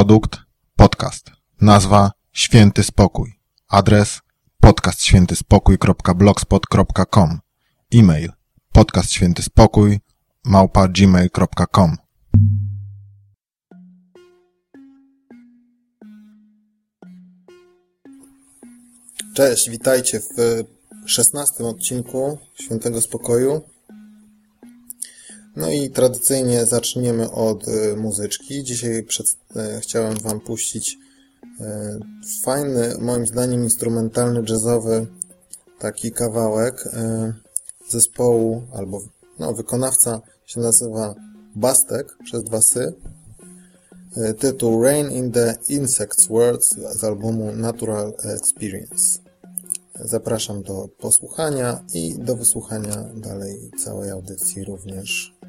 Produkt podcast. Nazwa Święty Spokój. Adres podcastświętyspokój.blogspot.com. E-mail podcastświętyspokój małpa gmail.com. Cześć, witajcie w szesnastym odcinku Świętego Spokoju. No i tradycyjnie zaczniemy od y, muzyczki. Dzisiaj przed, y, chciałem Wam puścić y, fajny, moim zdaniem instrumentalny, jazzowy taki kawałek zespołu, albo no, wykonawca się nazywa Bastek przez dwa sy. Tytuł Rain in the Insects World z albumu Natural Experience. Zapraszam do posłuchania i do wysłuchania dalej całej audycji również.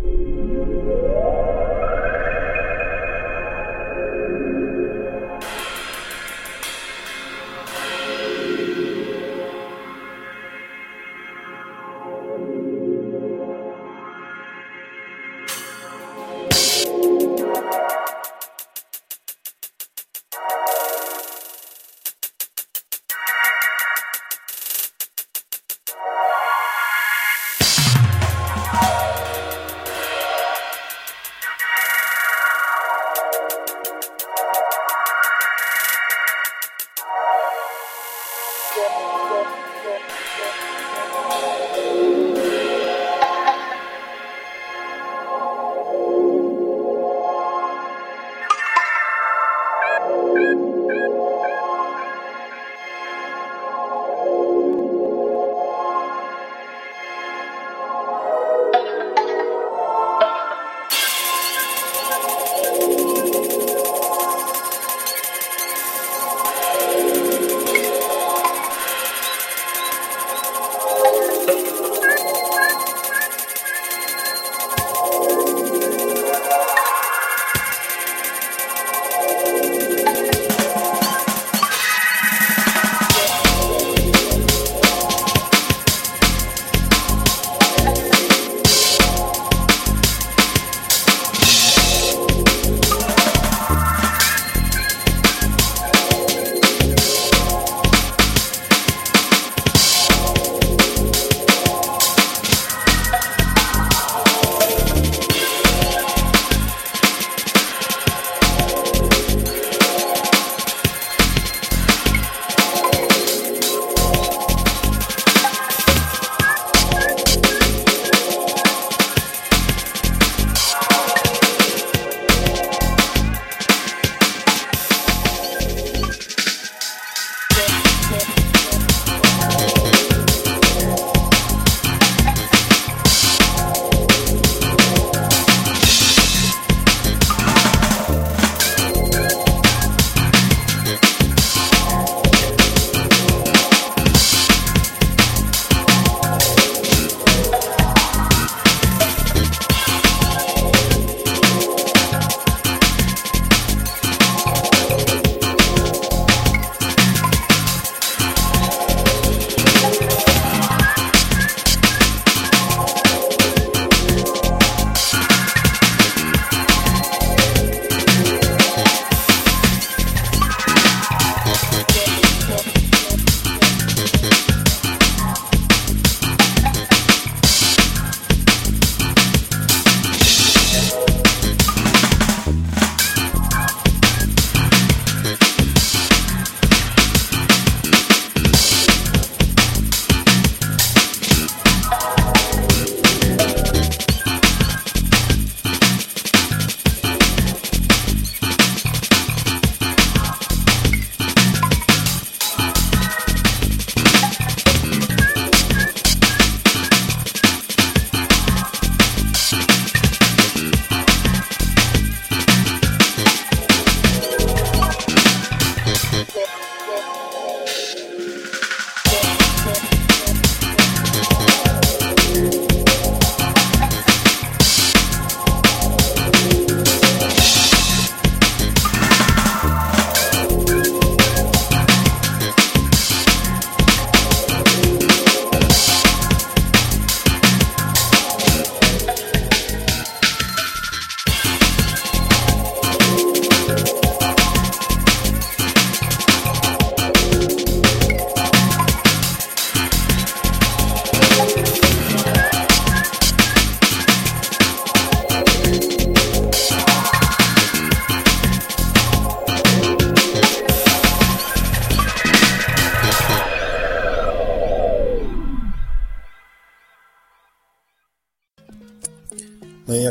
No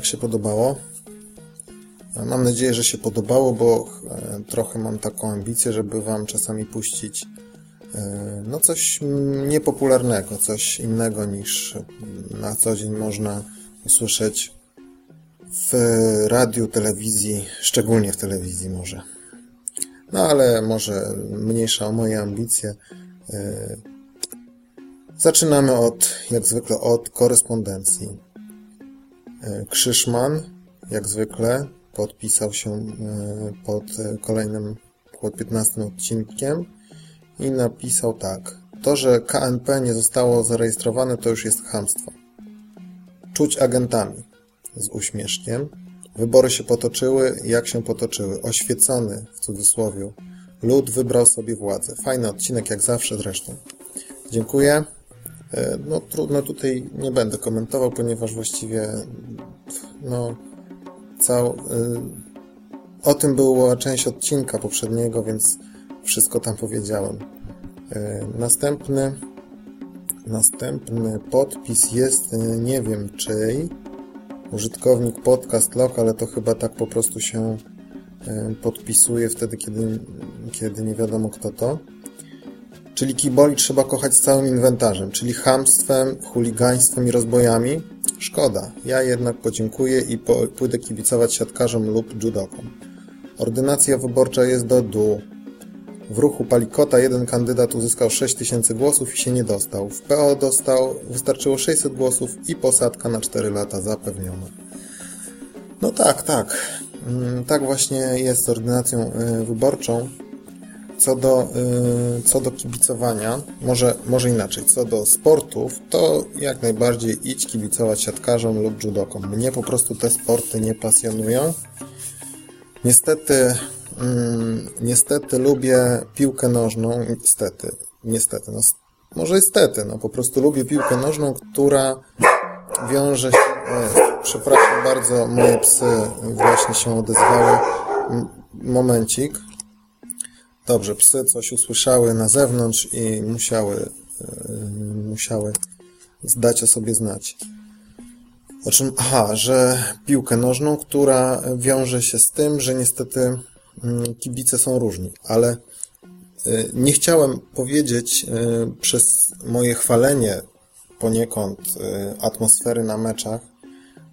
się podobało? Mam nadzieję, że się podobało, bo trochę mam taką ambicję, żeby Wam czasami puścić no coś niepopularnego, coś innego niż na co dzień można usłyszeć w radiu, telewizji, szczególnie w telewizji może. No ale może mniejsza o moje ambicje. E, zaczynamy od, jak zwykle, od korespondencji. E, Krzyszman, jak zwykle, podpisał się e, pod kolejnym, pod 15 odcinkiem i napisał tak. To, że KNP nie zostało zarejestrowane, to już jest chamstwo. Czuć agentami z uśmieszkiem. Wybory się potoczyły, jak się potoczyły. Oświecony, w cudzysłowie. Lud wybrał sobie władzę. Fajny odcinek, jak zawsze zresztą. Dziękuję. E, no trudno tutaj nie będę komentował, ponieważ właściwie no cał... E, o tym była część odcinka poprzedniego, więc wszystko tam powiedziałem. E, następny następny podpis jest nie wiem czyj użytkownik podcast log, ale to chyba tak po prostu się podpisuje wtedy, kiedy, kiedy nie wiadomo kto to. Czyli kiboli trzeba kochać z całym inwentarzem, czyli chamstwem, chuligaństwem i rozbojami. Szkoda, ja jednak podziękuję i po, pójdę kibicować siatkarzom lub judokom. Ordynacja wyborcza jest do dół. W ruchu Palikota jeden kandydat uzyskał 6000 głosów i się nie dostał. W PO dostał, wystarczyło 600 głosów i posadka na 4 lata zapewniona. No tak, tak. Mm, tak właśnie jest z ordynacją y, wyborczą. Co do, y, co do kibicowania, może, może inaczej, co do sportów, to jak najbardziej idź kibicować siatkarzom lub judokom. Mnie po prostu te sporty nie pasjonują. Niestety Mm, niestety lubię piłkę nożną. Niestety, niestety, no, może niestety, no po prostu lubię piłkę nożną, która wiąże się... E, przepraszam bardzo, moje psy właśnie się odezwały. Momencik. Dobrze, psy coś usłyszały na zewnątrz i musiały, e, musiały zdać o sobie znać. O czym? Aha, że piłkę nożną, która wiąże się z tym, że niestety Mm, kibice są różni, ale y, nie chciałem powiedzieć y, przez moje chwalenie poniekąd atmosfery na meczach,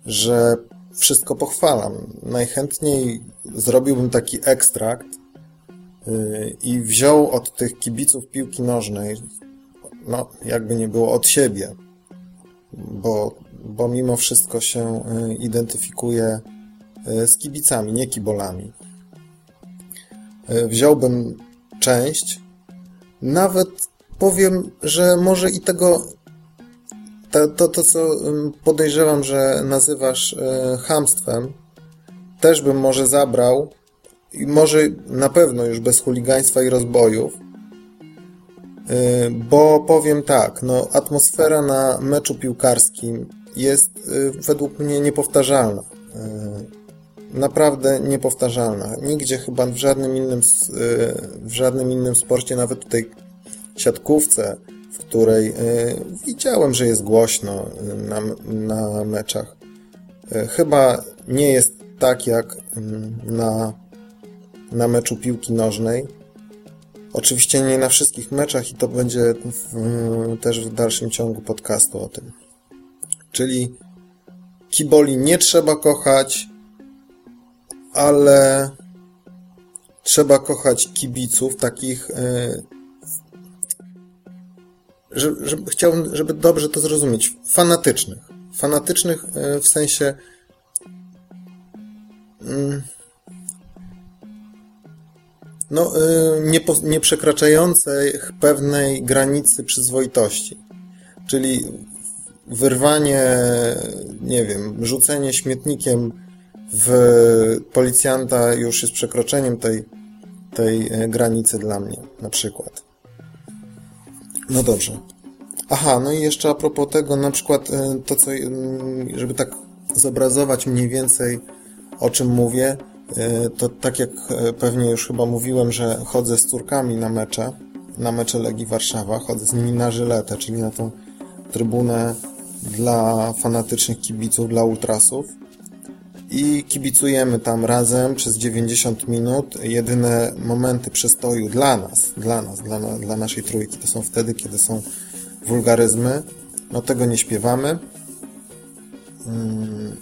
że wszystko pochwalam. Najchętniej zrobiłbym taki ekstrakt i wziął od tych kibiców piłki nożnej, no jakby nie było od siebie, bo, bo mimo wszystko się identyfikuje z kibicami, nie kibolami. E, wziąłbym część, nawet powiem, że może i tego to, to, to co podejrzewam, że nazywasz e, hamstwem, też bym może zabrał i może na pewno już bez chuligaństwa i rozbojów, e, bo powiem tak, no atmosfera na meczu piłkarskim jest według mnie niepowtarzalna naprawdę niepowtarzalna. Nigdzie chyba w żadnym innym, w żadnym innym sporcie, nawet tutaj siatkówce, w której y, widziałem, że jest głośno y, na, na meczach. Y, chyba nie jest tak jak na, na meczu piłki nożnej. Oczywiście nie na wszystkich meczach i to będzie w, też w dalszym ciągu podcastu o tym. Czyli kiboli nie trzeba kochać, ale trzeba kochać kibiców, takich. E, że, że, chciałbym, żeby dobrze to zrozumieć. Fanatycznych. Fanatycznych e, w sensie. Mm, no, e, nie, nie pewnej granicy przyzwoitości. Czyli wyrwanie, nie wiem, rzucenie śmietnikiem w policjanta już jest przekroczeniem tej, tej e, granicy dla mnie, na przykład. No dobrze. Aha, no i jeszcze a propos tego, na przykład e, to, co, mm, żeby tak zobrazować mniej więcej o czym mówię, to tak jak pewnie już chyba mówiłem, że chodzę z córkami na mecze, na mecze Legii Warszawa, chodzę z nimi na żyletę, czyli na tą trybunę dla fanatycznych kibiców, dla ultrasów i kibicujemy tam razem przez 90 minut. Jedyne momenty przestoju dla nas, dla nas, dla, dla naszej trójki to są wtedy, kiedy są wulgaryzmy. No tego nie śpiewamy. Mm.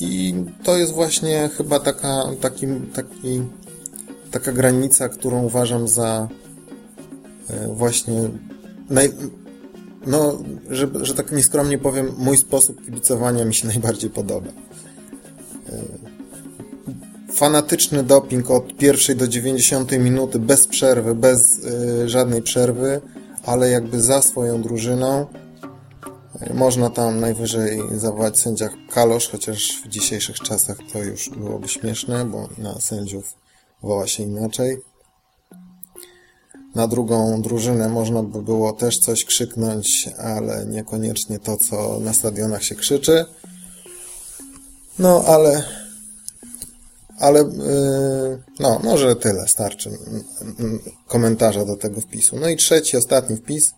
I to jest właśnie chyba taka, taki, taki, taka granica, którą uważam za e, właśnie naj, no, że, że tak nieskromnie powiem, mój sposób kibicowania mi się najbardziej podoba. E, fanatyczny doping od pierwszej do 90 minuty, bez przerwy, bez y, żadnej przerwy, ale jakby za swoją drużyną. Można tam najwyżej zawołać sędziach kalosz, chociaż w dzisiejszych czasach to już byłoby śmieszne, bo na sędziów woła się inaczej na drugą drużynę można by było też coś krzyknąć, ale niekoniecznie to, co na stadionach się krzyczy. No, ale ale yy, no, może tyle starczy komentarza do tego wpisu. No i trzeci, ostatni wpis.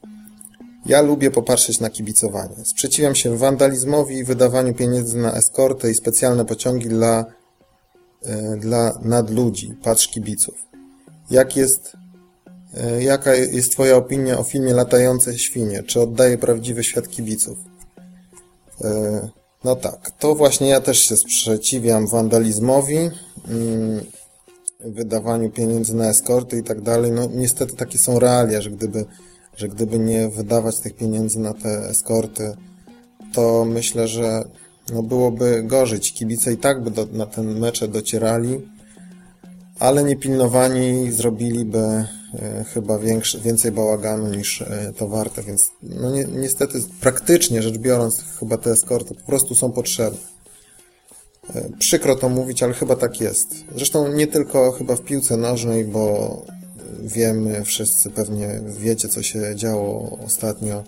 Ja lubię popatrzeć na kibicowanie. Sprzeciwiam się wandalizmowi i wydawaniu pieniędzy na eskorty i specjalne pociągi dla, yy, dla nadludzi. Patrz kibiców. Jak jest E, jaka jest Twoja opinia o filmie Latające Świnie? Czy oddaje prawdziwy świat kibiców? E, no tak, to właśnie ja też się sprzeciwiam wandalizmowi, mm, wydawaniu pieniędzy na eskorty i tak dalej. No niestety takie są realia, że gdyby, że gdyby nie wydawać tych pieniędzy na te eskorty, to myślę, że no byłoby gorzej. Kibice i tak by do, na ten mecze docierali, ale niepilnowani zrobiliby e, chyba większy, więcej bałaganu niż e, to warte, więc no ni niestety praktycznie rzecz biorąc chyba te eskorty po prostu są potrzebne. E, przykro to mówić, ale chyba tak jest. Zresztą nie tylko chyba w piłce nożnej, bo wiemy, wszyscy pewnie wiecie, co się działo ostatnio,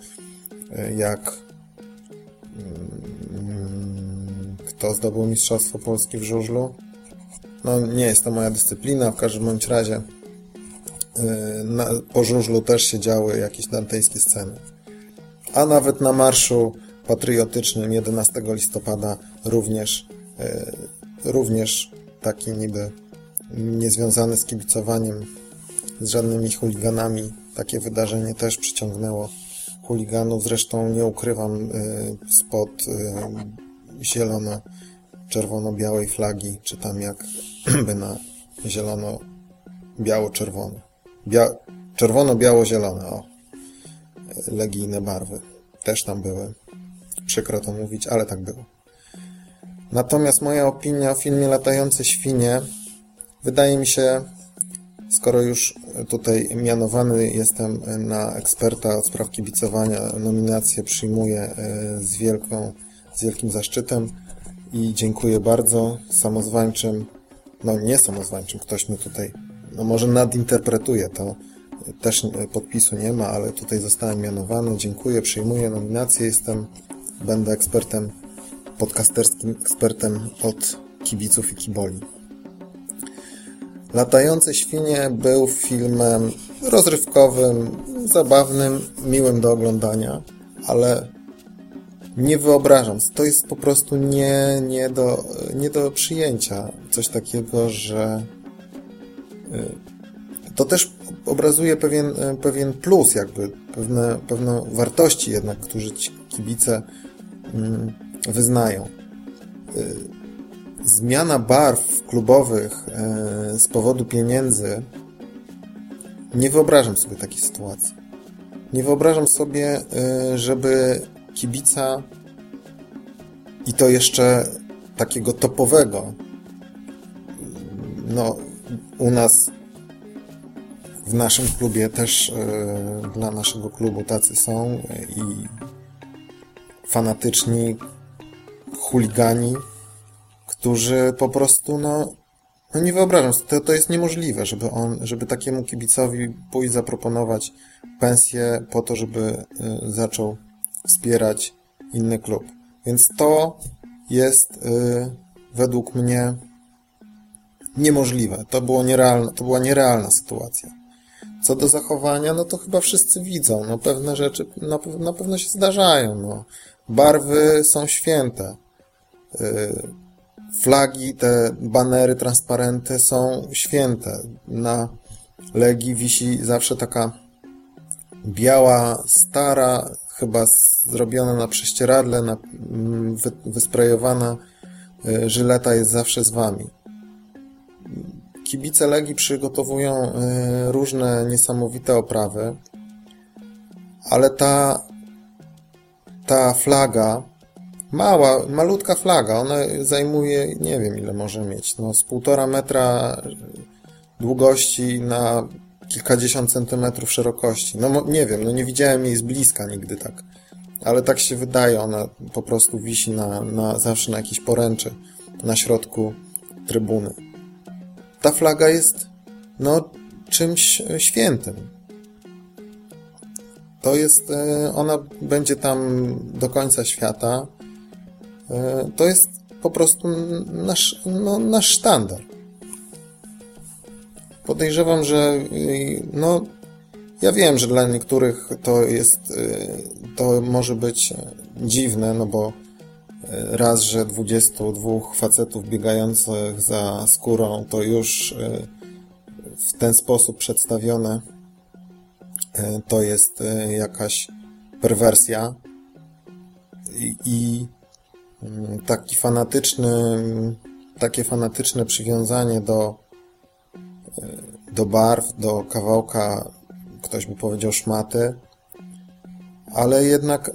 jak mm, kto zdobył Mistrzostwo Polski w żużlu? No nie jest to moja dyscyplina, w każdym bądź razie y, na, po żużlu też się działy jakieś dantejskie sceny. A nawet na marszu patriotycznym 11 listopada również, y, również taki niby niezwiązany z kibicowaniem, z żadnymi chuliganami, takie wydarzenie też przyciągnęło chuliganów. Zresztą nie ukrywam y, spod zielono czerwono-białej flagi, czy tam jak by na zielono-biało-czerwono. Bia Czerwono-biało-zielone, o. Legijne barwy. Też tam były. Przykro to mówić, ale tak było. Natomiast moja opinia o filmie Latające Świnie wydaje mi się, skoro już tutaj mianowany jestem na eksperta od spraw kibicowania, nominację przyjmuję e, z, wielką, z wielkim zaszczytem i dziękuję bardzo. Samozwańczym no nie samozwańczym, ktoś mi tutaj, no może nadinterpretuje to, też podpisu nie ma, ale tutaj zostałem mianowany, dziękuję, przyjmuję nominację, jestem, będę ekspertem, podcasterskim ekspertem od kibiców i kiboli. Latające świnie był filmem rozrywkowym, zabawnym, miłym do oglądania, ale nie wyobrażam. To jest po prostu nie, nie, do, nie do przyjęcia. Coś takiego, że y, to też obrazuje pewien, y, pewien plus, jakby pewne, pewne wartości jednak, którzy ci kibice mm, wyznają. Zmiana barw klubowych z powodu pieniędzy nie wyobrażam sobie takiej sytuacji. Nie wyobrażam sobie, żeby kibica i to jeszcze takiego topowego. No, u nas w naszym klubie też yy, dla naszego klubu tacy są i fanatyczni chuligani, którzy po prostu, no, no nie wyobrażam sobie, to, to jest niemożliwe, żeby on, żeby takiemu kibicowi pójść zaproponować pensję po to, żeby y, zaczął wspierać inny klub. Więc to jest yy, według mnie niemożliwe. To, było nierealne, to była nierealna sytuacja. Co do zachowania, no to chyba wszyscy widzą. No pewne rzeczy na, na pewno się zdarzają. No. Barwy są święte. Y, flagi, te banery, transparenty są święte. Na Legii wisi zawsze taka biała, stara, chyba zrobiona na prześcieradle, na, mm, wy, wysprejowana y, żyleta jest zawsze z wami. Kibice Legii przygotowują y, różne niesamowite oprawy, ale ta, ta flaga, mała, malutka flaga, ona zajmuje, nie wiem ile może mieć, no z półtora metra długości na kilkadziesiąt centymetrów szerokości. No nie wiem, no nie widziałem jej z bliska nigdy tak. Ale tak się wydaje, ona po prostu wisi na, na, zawsze na jakiejś poręczy na środku trybuny. Ta flaga jest no czymś świętym. To jest, e, ona będzie tam do końca świata. E, to jest po prostu nasz, no, nasz sztandar. Podejrzewam, że no, ja wiem, że dla niektórych to jest, y, to może być dziwne, no bo y, raz, że 22 facetów biegających za skórą to już w ten sposób przedstawione to jest jakaś perwersja i, i taki fanatyczny, takie fanatyczne przywiązanie do do barw, do kawałka, ktoś by powiedział szmaty, ale jednak,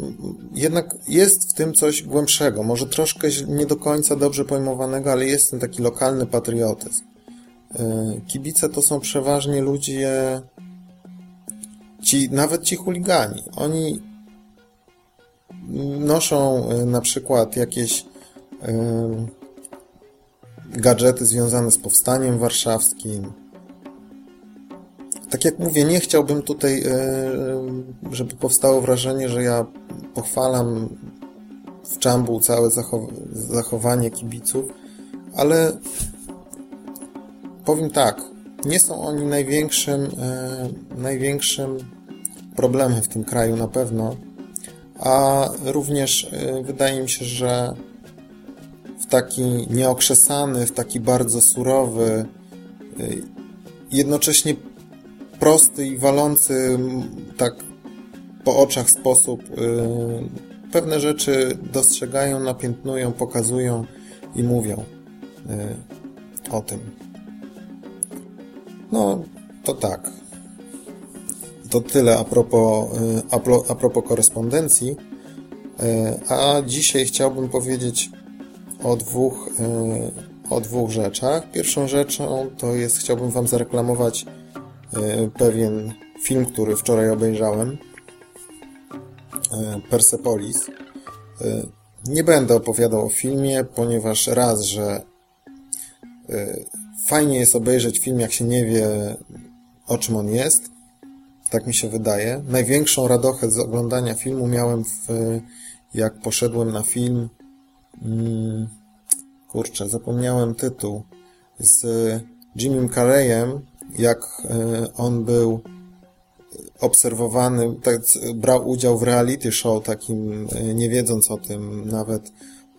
jednak jest w tym coś głębszego, może troszkę nie do końca dobrze pojmowanego, ale jest ten taki lokalny patriotyzm. Y, kibice to są przeważnie ludzie, ci, nawet ci chuligani. Oni noszą y, na przykład jakieś y, gadżety związane z powstaniem warszawskim, tak jak mówię, nie chciałbym tutaj, e, żeby powstało wrażenie, że ja pochwalam w czambu całe zachowanie kibiców, ale powiem tak, nie są oni największym, e, największym problemem w tym kraju na pewno, a również e, wydaje mi się, że w taki nieokrzesany, w taki bardzo surowy, jednocześnie prosty i walący tak po oczach sposób y, pewne rzeczy dostrzegają, napiętnują, pokazują i mówią y, o tym. No, to tak. To tyle a propos, y, a propos korespondencji. A dzisiaj chciałbym powiedzieć o dwóch, o dwóch rzeczach. Pierwszą rzeczą to jest, chciałbym Wam zareklamować pewien film, który wczoraj obejrzałem, Persepolis. Nie będę opowiadał o filmie, ponieważ raz, że fajnie jest obejrzeć film, jak się nie wie, o czym on jest. Tak mi się wydaje. Największą radochę z oglądania filmu miałem, w, jak poszedłem na film. Hmm, kurczę, zapomniałem tytuł. Z Jimmy Carreyem jak e, on był obserwowany, tak, brał udział w reality show takim, e, nie wiedząc o tym nawet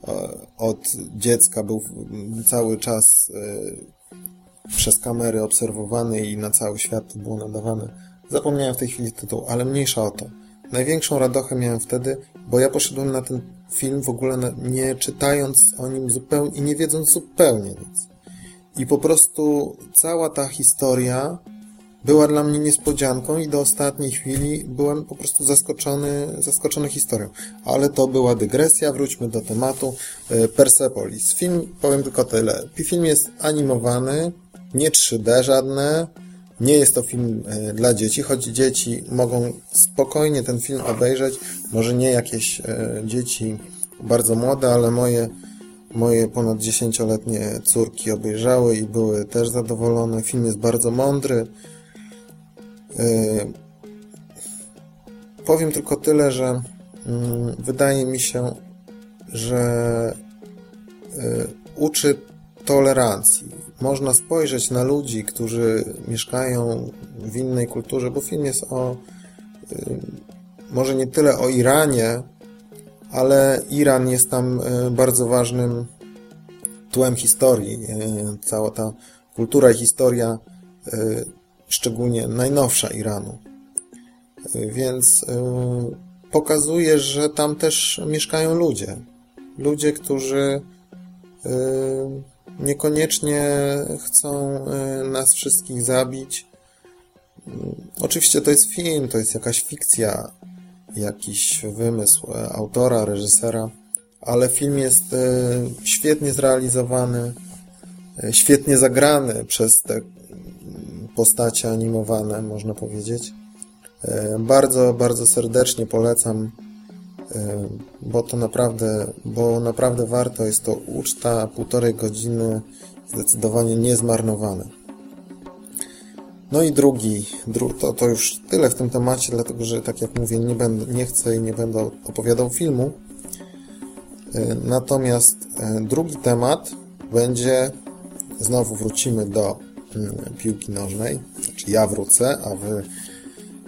e, od dziecka, był cały czas przez kamery obserwowany i na cały świat to było nadawane. Zapomniałem w tej chwili tytuł, ale mniejsza o to. Największą radochę miałem wtedy, bo ja poszedłem na ten film w ogóle nie czytając o nim zupełnie i nie wiedząc zupełnie nic. I po prostu cała ta historia była dla mnie niespodzianką i do ostatniej chwili byłem po prostu zaskoczony, zaskoczony historią. Ale to była dygresja, wróćmy do tematu. E, Persepolis. Film, powiem tylko tyle. Film jest animowany, nie 3D żadne, nie jest to film e, dla dzieci, choć dzieci mogą spokojnie ten film obejrzeć. Może nie jakieś e, dzieci bardzo młode, ale moje Moje ponad 10-letnie córki obejrzały i były też zadowolone. Film jest bardzo mądry. Yy, powiem tylko tyle, że yy, wydaje mi się, że uczy tolerancji. można spojrzeć na ludzi, którzy mieszkają w innej kulturze, bo film jest o y, może nie tyle o Iranie, ale Iran jest tam y, bardzo ważnym tłem historii. Y, cała ta kultura i historia, szczególnie najnowsza Iranu. Więc pokazuje, że tam też mieszkają ludzie. Ludzie, którzy niekoniecznie chcą e, nas wszystkich zabić. Mm, oczywiście to jest film, to jest jakaś fikcja, jakiś wymysł e, autora, reżysera, ale film jest e, świetnie zrealizowany, świetnie zagrany przez te postacie animowane, można powiedzieć. Bardzo, bardzo serdecznie polecam bo to naprawdę, bo naprawdę warto, jest to uczta półtorej godziny, zdecydowanie niezmarnowane. No i drugi, dru, to, to już tyle w tym temacie, dlatego że tak jak mówię, nie, będę, nie chcę i nie będę opowiadał filmu. E, natomiast e, drugi temat będzie, znowu wrócimy do piłki nożnej, znaczy ja wrócę, a wy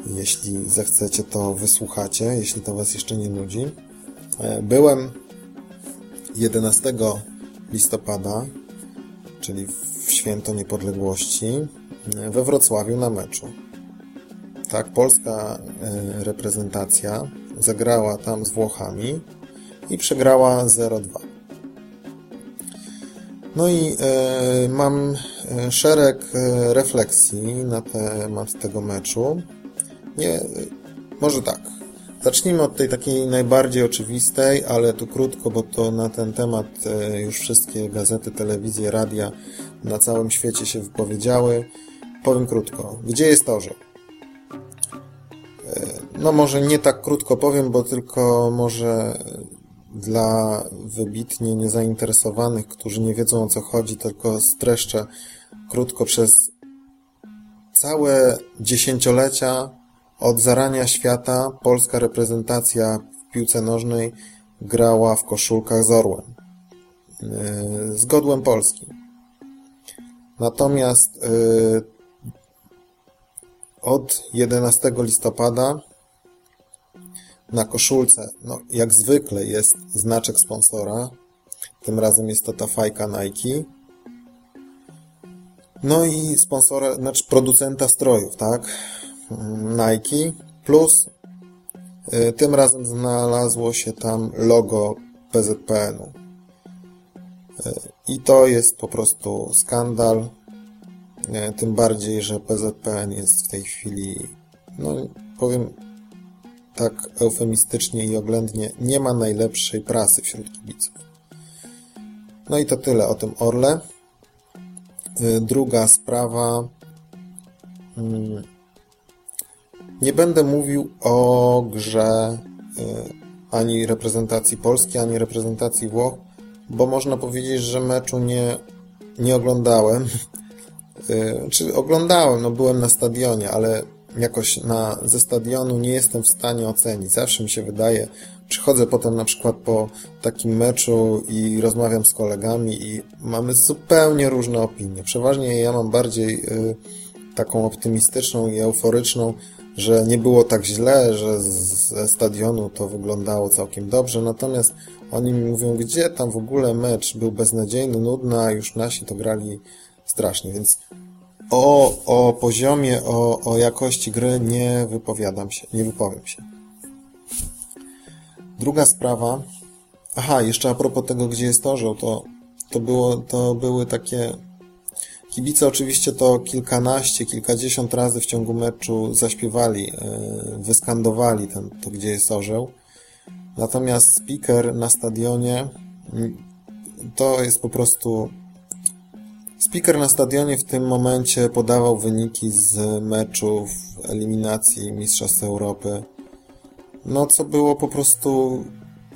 jeśli zechcecie, to wysłuchacie, jeśli to Was jeszcze nie nudzi. E, byłem 11 listopada, czyli w święto niepodległości, e, we Wrocławiu na meczu. Tak, polska e, reprezentacja zagrała tam z Włochami i przegrała 0-2. No i mam szereg refleksji na temat tego meczu. Nie, może tak. Zacznijmy od tej takiej najbardziej oczywistej, ale tu krótko, bo to na ten temat e, już wszystkie gazety, telewizje, radia na całym świecie się wypowiedziały. Powiem krótko. Gdzie jest orzeł? E, no może nie tak krótko powiem, bo tylko może dla wybitnie niezainteresowanych, którzy nie wiedzą o co chodzi, tylko streszczę krótko przez całe dziesięciolecia od zarania świata polska reprezentacja w piłce nożnej grała w koszulkach z orłem. Yy, z godłem Polski. Natomiast yy, od 11 listopada na koszulce, no jak zwykle jest znaczek sponsora. Tym razem jest to ta fajka Nike. No i sponsora, znaczy producenta strojów, tak? Nike, plus y, tym razem znalazło się tam logo PZPN-u. Y, I to jest po prostu skandal, y, tym bardziej, że PZPN jest w tej chwili, no powiem tak eufemistycznie i oględnie, nie ma najlepszej prasy wśród kibiców. No i to tyle o tym Orle. Druga sprawa. Nie będę mówił o grze y, ani reprezentacji Polski, ani reprezentacji Włoch, bo można powiedzieć, że meczu nie, nie oglądałem. Y, czy oglądałem, no byłem na stadionie, ale jakoś na, ze stadionu nie jestem w stanie ocenić. Zawsze mi się wydaje, przychodzę potem na przykład po takim meczu i rozmawiam z kolegami i mamy zupełnie różne opinie. Przeważnie ja mam bardziej y, taką optymistyczną i euforyczną, że nie było tak źle, że ze stadionu to wyglądało całkiem dobrze, natomiast oni mi mówią, gdzie tam w ogóle mecz był beznadziejny, nudny, a już nasi to grali strasznie, więc o, o poziomie, o, o jakości gry nie wypowiadam się, nie wypowiem się. Druga sprawa, aha, jeszcze a propos tego, gdzie jest orzeł, to, to, było, to były takie Kibice oczywiście to kilkanaście, kilkadziesiąt razy w ciągu meczu zaśpiewali, e, wyskandowali ten, to, gdzie jest orzeł. Natomiast speaker na stadionie to jest po prostu... Speaker na stadionie w tym momencie podawał wyniki z meczów eliminacji Mistrzostw Europy. No, co było po prostu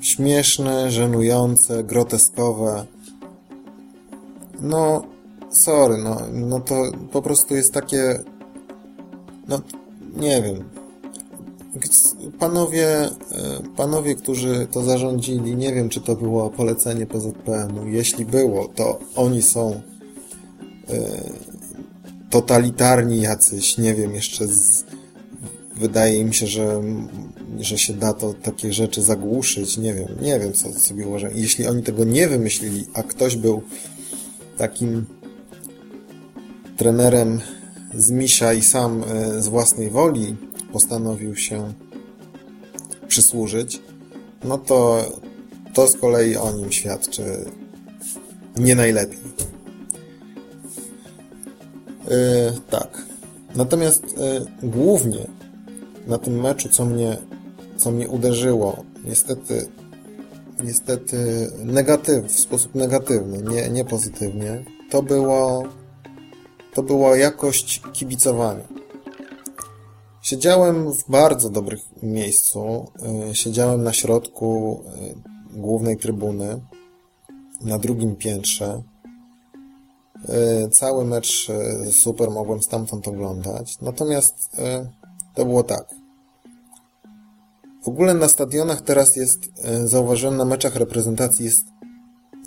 śmieszne, żenujące, groteskowe. No, sorry, no, no to po prostu jest takie, no, nie wiem. Panowie, e, panowie, którzy to zarządzili, nie wiem, czy to było polecenie PZPN-u. Jeśli było, to oni są totalitarni jacyś, nie wiem, jeszcze z, wydaje mi się, że, że się da to takie rzeczy zagłuszyć, nie wiem, nie wiem, co sobie uważam. Jeśli oni tego nie wymyślili, a ktoś był takim trenerem z Misia i sam e, z własnej woli postanowił się przysłużyć, no to to z kolei o nim świadczy nie najlepiej. Yy, tak. Natomiast yy, głównie na tym meczu, co mnie, co mnie uderzyło, niestety, niestety negatyw, w sposób negatywny, nie, nie pozytywnie, to było, to była jakość kibicowania. Siedziałem w bardzo dobrym miejscu. Y, siedziałem na środku y, głównej trybuny, na drugim piętrze. Y, cały mecz super mogłem stamtąd oglądać. Natomiast to było tak. W ogóle na stadionach teraz jest, zauważyłem na meczach reprezentacji jest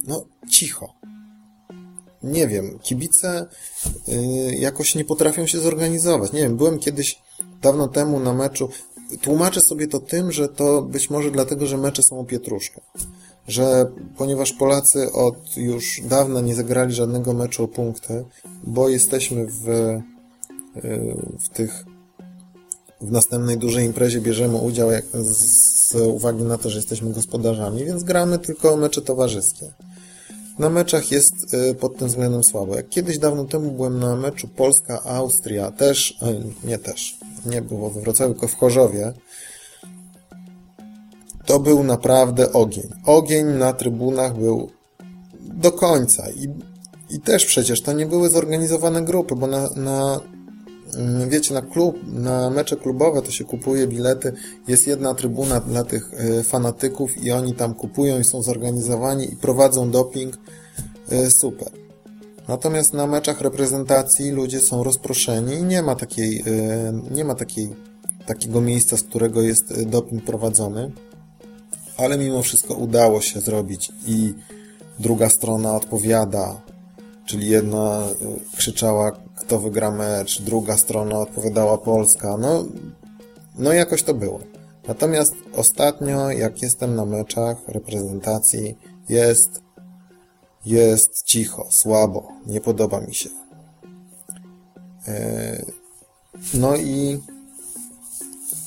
no cicho. Nie wiem, kibice jakoś nie potrafią się zorganizować. Nie wiem, byłem kiedyś dawno temu na meczu. Tłumaczę sobie to tym, że to być może dlatego, że mecze są o pietruszkę. Że ponieważ Polacy od już dawna nie zagrali żadnego meczu o punkty, bo jesteśmy w, y, w tych w następnej dużej imprezie bierzemy udział z uwagi na to, że jesteśmy gospodarzami, więc gramy tylko mecze towarzyskie na meczach jest y, pod tym względem słabo. Jak kiedyś dawno temu byłem na meczu Polska-Austria, też, nie też, nie było we Wrocławiu, tylko w Chorzowie, to był naprawdę ogień. Ogień na trybunach był do końca i, i też przecież to nie były zorganizowane grupy, bo na, na wiecie, na klub, na mecze klubowe to się kupuje bilety, jest jedna trybuna dla tych e, fanatyków i oni tam kupują i są zorganizowani i prowadzą doping, e, super. Natomiast na meczach reprezentacji ludzie są rozproszeni i nie ma takiej, e, nie ma takiej, takiego miejsca, z którego jest doping prowadzony, ale mimo wszystko udało się zrobić i druga strona odpowiada, czyli jedna krzyczała kto wygra mecz, druga strona odpowiadała Polska, no, no jakoś to było. Natomiast ostatnio, jak jestem na meczach reprezentacji, jest, jest cicho, słabo, nie podoba mi się. E, no i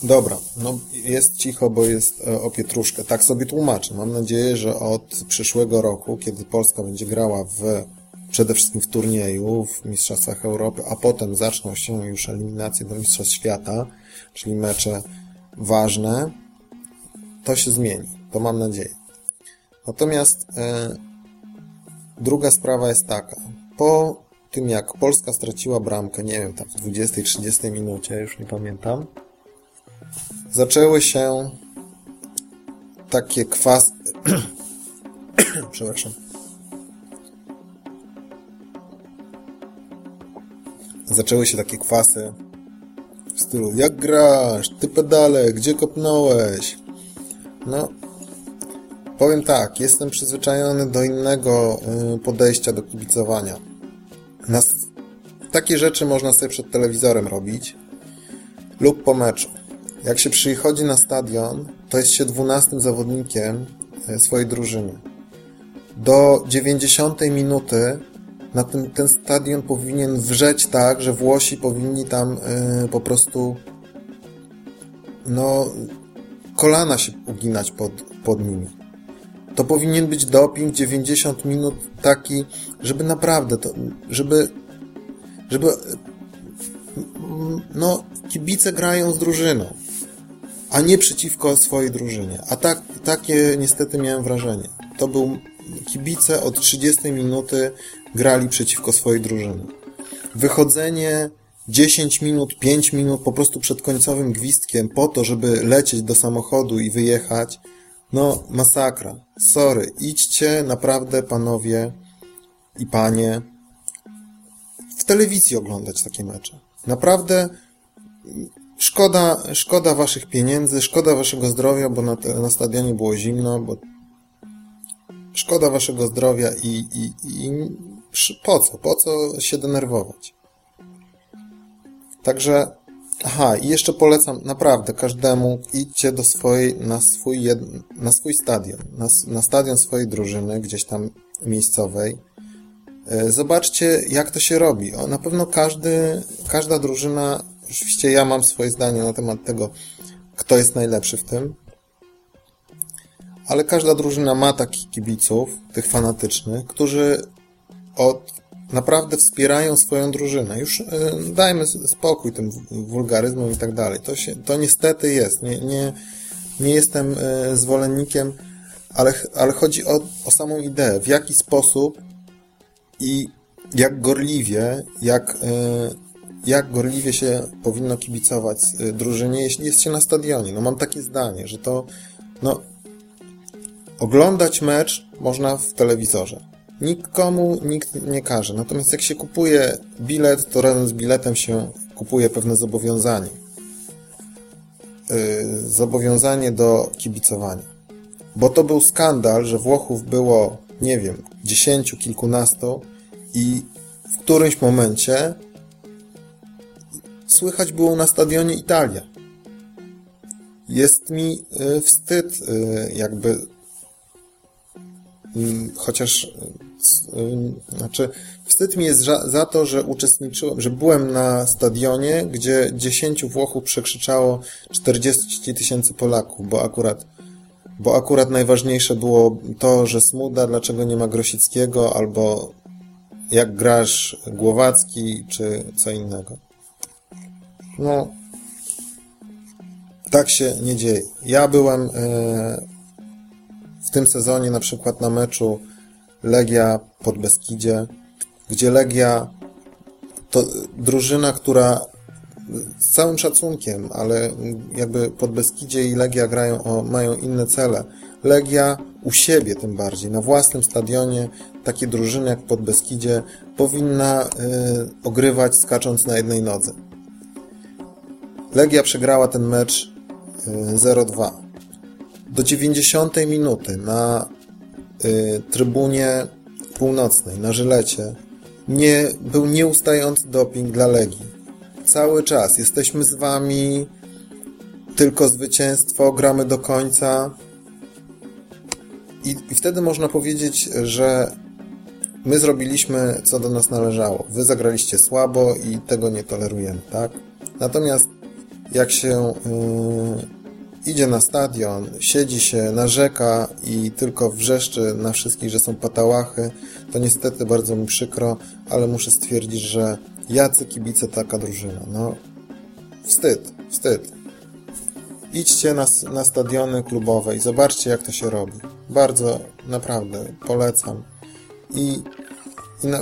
dobra, no jest cicho, bo jest e, o pietruszkę. Tak sobie tłumaczę. Mam nadzieję, że od przyszłego roku, kiedy Polska będzie grała w przede wszystkim w turnieju, w Mistrzostwach Europy, a potem zaczną się już eliminacje do Mistrzostw Świata, czyli mecze ważne, to się zmieni. To mam nadzieję. Natomiast e, druga sprawa jest taka. Po tym, jak Polska straciła bramkę, nie wiem, tam w 20-30 minucie, już nie pamiętam, zaczęły się takie kwas... Przepraszam zaczęły się takie kwasy w stylu jak grasz, ty pedale, gdzie kopnąłeś? No, powiem tak, jestem przyzwyczajony do innego y, podejścia do kibicowania. Nas, takie rzeczy można sobie przed telewizorem robić lub po meczu. Jak się przychodzi na stadion, to jest się dwunastym zawodnikiem y, swojej drużyny. Do 90 minuty na tym, ten stadion powinien wrzeć tak, że Włosi powinni tam y, po prostu no kolana się uginać pod, pod nimi. To powinien być doping 90 minut taki, żeby naprawdę to, żeby żeby no kibice grają z drużyną, a nie przeciwko swojej drużynie. A tak, takie niestety miałem wrażenie. To był kibice od 30 minuty grali przeciwko swojej drużynie. Wychodzenie 10 minut, 5 minut po prostu przed końcowym gwizdkiem po to, żeby lecieć do samochodu i wyjechać, no masakra. Sorry, idźcie naprawdę panowie i panie w telewizji oglądać takie mecze. Naprawdę szkoda, szkoda waszych pieniędzy, szkoda waszego zdrowia, bo na, na stadionie było zimno, bo szkoda waszego zdrowia i, i, i po co? Po co się denerwować? Także, aha, i jeszcze polecam naprawdę każdemu, idźcie do swojej, na swój, jed, na swój stadion, na, na stadion swojej drużyny, gdzieś tam miejscowej. E, zobaczcie, jak to się robi. O, na pewno każdy, każda drużyna, oczywiście ja mam swoje zdanie na temat tego, kto jest najlepszy w tym, ale każda drużyna ma takich kibiców, tych fanatycznych, którzy od naprawdę wspierają swoją drużynę. Już y, dajmy spokój tym wulgaryzmom i tak dalej. To, się, to niestety jest. Nie, nie, nie jestem y, zwolennikiem, ale, ale chodzi o, o samą ideę. W jaki sposób i jak gorliwie, jak, y, jak gorliwie się powinno kibicować drużynie, jeśli jest się na stadionie. No mam takie zdanie, że to no, oglądać mecz można w telewizorze Nikomu nikt nie każe. Natomiast jak się kupuje bilet, to razem z biletem się kupuje pewne zobowiązanie. Yy, zobowiązanie do kibicowania. Bo to był skandal, że Włochów było, nie wiem, dziesięciu, kilkunastu i w którymś momencie słychać było na stadionie Italia. Jest mi yy, wstyd, yy, jakby mm, chociaż znaczy, wstyd mi jest za, to, że uczestniczyłem, że byłem na stadionie, gdzie 10 Włochów przekrzyczało 40 tysięcy Polaków, bo akurat, bo akurat najważniejsze było to, że Smuda, dlaczego nie ma Grosickiego, albo jak grasz Głowacki, czy co innego. No, tak się nie dzieje. Ja byłem e, w tym sezonie na przykład na meczu Legia pod Beskidzie, gdzie Legia to drużyna, która z całym szacunkiem, ale jakby pod Beskidzie i Legia grają o, mają inne cele. Legia u siebie tym bardziej, na własnym stadionie, takie drużyny jak pod Beskidzie powinna y, ogrywać skacząc na jednej nodze. Legia przegrała ten mecz y, 0-2. Do 90 minuty na trybunie północnej, na Żylecie, nie, był nieustający doping dla Legii. Cały czas jesteśmy z wami, tylko zwycięstwo, gramy do końca. I, I wtedy można powiedzieć, że my zrobiliśmy, co do nas należało. Wy zagraliście słabo i tego nie tolerujemy, tak? Natomiast jak się yy, idzie na stadion, siedzi się, narzeka i tylko wrzeszczy na wszystkich, że są patałachy, to niestety bardzo mi przykro, ale muszę stwierdzić, że jacy kibice taka drużyna. No, wstyd, wstyd. Idźcie na, na stadiony klubowe i zobaczcie, jak to się robi. Bardzo, naprawdę, polecam. I, i no,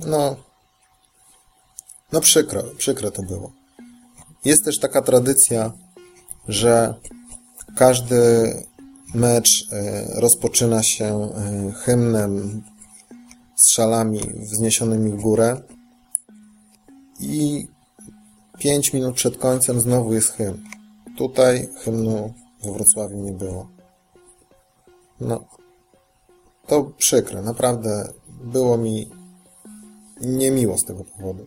no, no przykro, przykro to było. Jest też taka tradycja że każdy mecz e, rozpoczyna się e, hymnem z szalami wzniesionymi w górę i 5 minut przed końcem znowu jest hymn. Tutaj hymnu we Wrocławiu nie było. No, to przykre. Naprawdę było mi niemiło z tego powodu.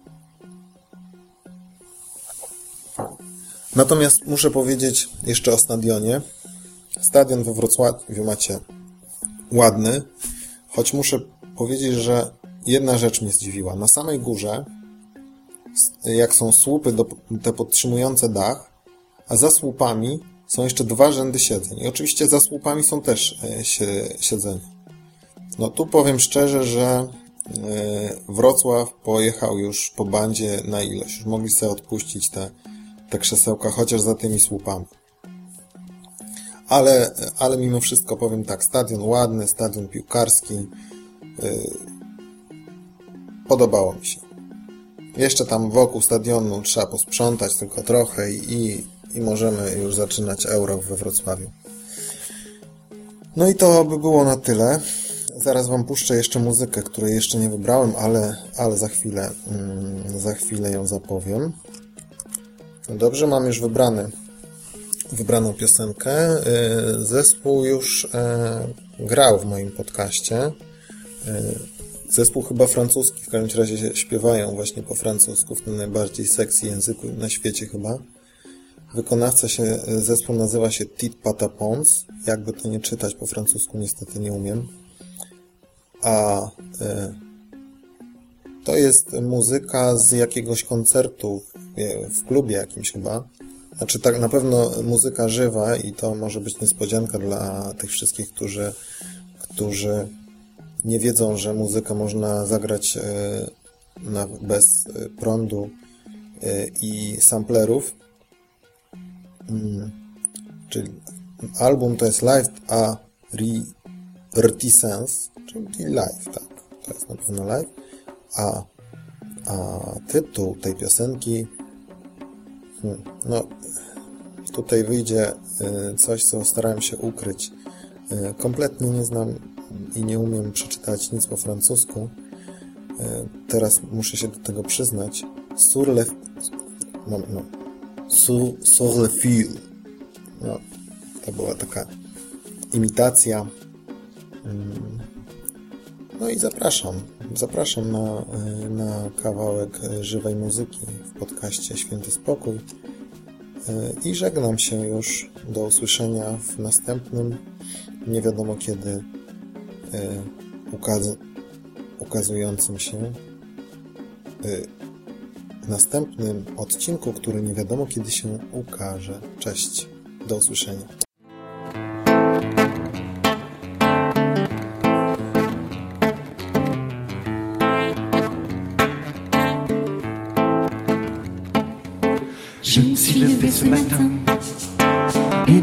Natomiast muszę powiedzieć jeszcze o stadionie. Stadion we Wrocławiu macie ładny, choć muszę powiedzieć, że jedna rzecz mnie zdziwiła. Na samej górze, jak są słupy do, te podtrzymujące dach, a za słupami są jeszcze dwa rzędy siedzeń. I oczywiście za słupami są też e, siedzenia. No tu powiem szczerze, że e, Wrocław pojechał już po bandzie na ilość. Już mogli sobie odpuścić te te krzesełka, chociaż za tymi słupami. Ale, ale mimo wszystko powiem tak, stadion ładny, stadion piłkarski. Yy, podobało mi się. Jeszcze tam wokół stadionu trzeba posprzątać tylko trochę i, i możemy już zaczynać euro we Wrocławiu. No i to by było na tyle. Zaraz Wam puszczę jeszcze muzykę, której jeszcze nie wybrałem, ale, ale za chwilę, mm, za chwilę ją zapowiem. No dobrze, mam już wybrany, wybraną piosenkę. Y, zespół już e, grał w moim podcaście. Y, Zespół chyba francuski, w każdym razie śpiewają właśnie po francusku, w tym najbardziej sexy języku na świecie chyba. Wykonawca się, zespół nazywa się Tit Patapons. Jakby to nie czytać po francusku, niestety nie umiem. A to jest muzyka z jakiegoś koncertu w, klubie jakimś chyba. Znaczy tak na pewno muzyka żywa i to może być niespodzianka dla tych wszystkich, którzy, którzy nie wiedzą, że muzykę można zagrać e, na, bez e, prądu e, i samplerów. Hmm. Czyli album to jest Live a Reticence, czyli live, tak. To jest na pewno live. A, a tytuł tej piosenki hmm, no tutaj wyjdzie coś, co starałem się ukryć. Kompletnie nie znam i nie umiem przeczytać nic po francusku, e, teraz muszę się do tego przyznać. Sur le... No, no. Sur, sur le fil. No, to była taka imitacja. No i zapraszam. Zapraszam na, e, na kawałek żywej muzyki w podcaście Święty Spokój. E, I żegnam się już. Do usłyszenia w następnym, nie wiadomo kiedy, ukaz ukazującym się następnym odcinku, który nie wiadomo kiedy się ukaże. Cześć, do usłyszenia.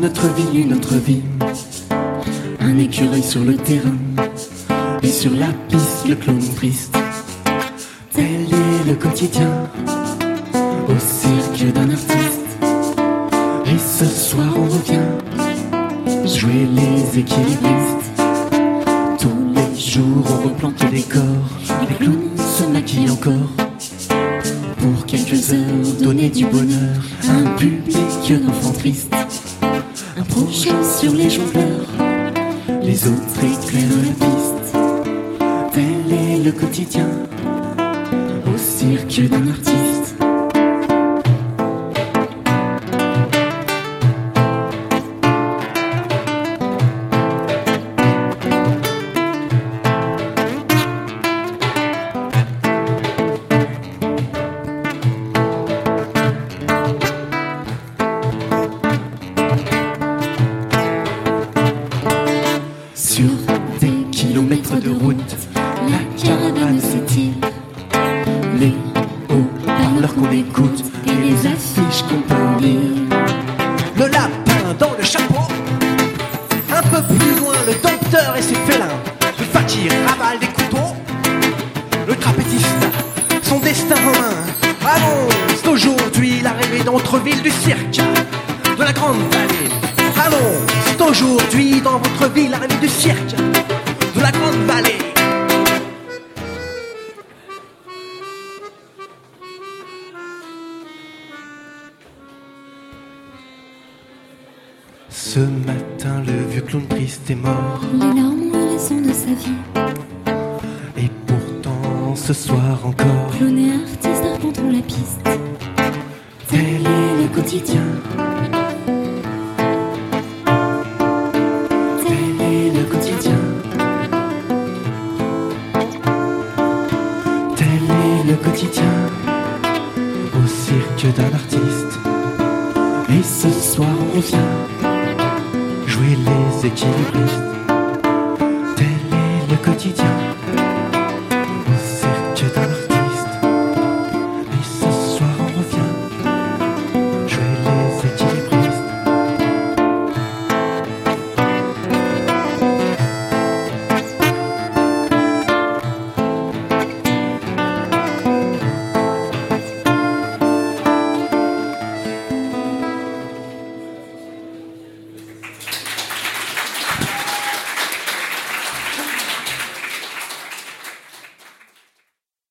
Une autre vie, une autre vie, un écureuil sur le terrain. Et sur la piste, le clown triste. Tel est le quotidien au cirque d'un artiste. Et ce soir, on revient jouer les équilibristes. Tous les jours, on replante le décor. Les clowns se maquillent encore. Pour quelques heures, donner du bonheur un public d'enfants tristes. Sur les jongleurs, les autres éclairent la piste le quotidien. Au cirque d'un artiste. Ce matin, le vieux clown triste est mort. Les larmes ont raison de sa vie. Et pourtant, ce soir encore, clown et artiste arpenteront la piste. Tel est le quotidien. refletir e.